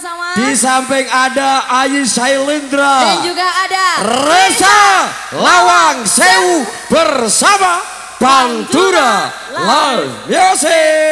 sama-sama. Di samping ada Ayi Sailendra. Dan juga ada Reza Lawang Sewu bersama Pantura Live Music.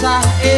sah.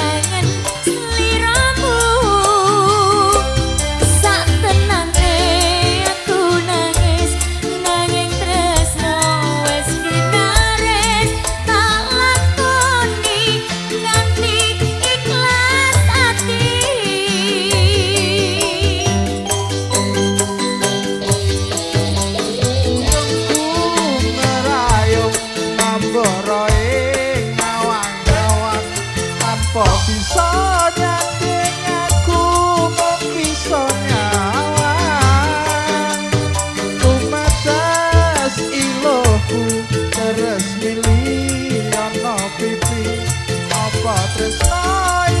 apa tresnanya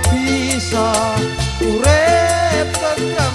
bisa urip tetep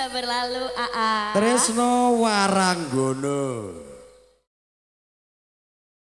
sudah berlalu AA. Tresno Waranggono.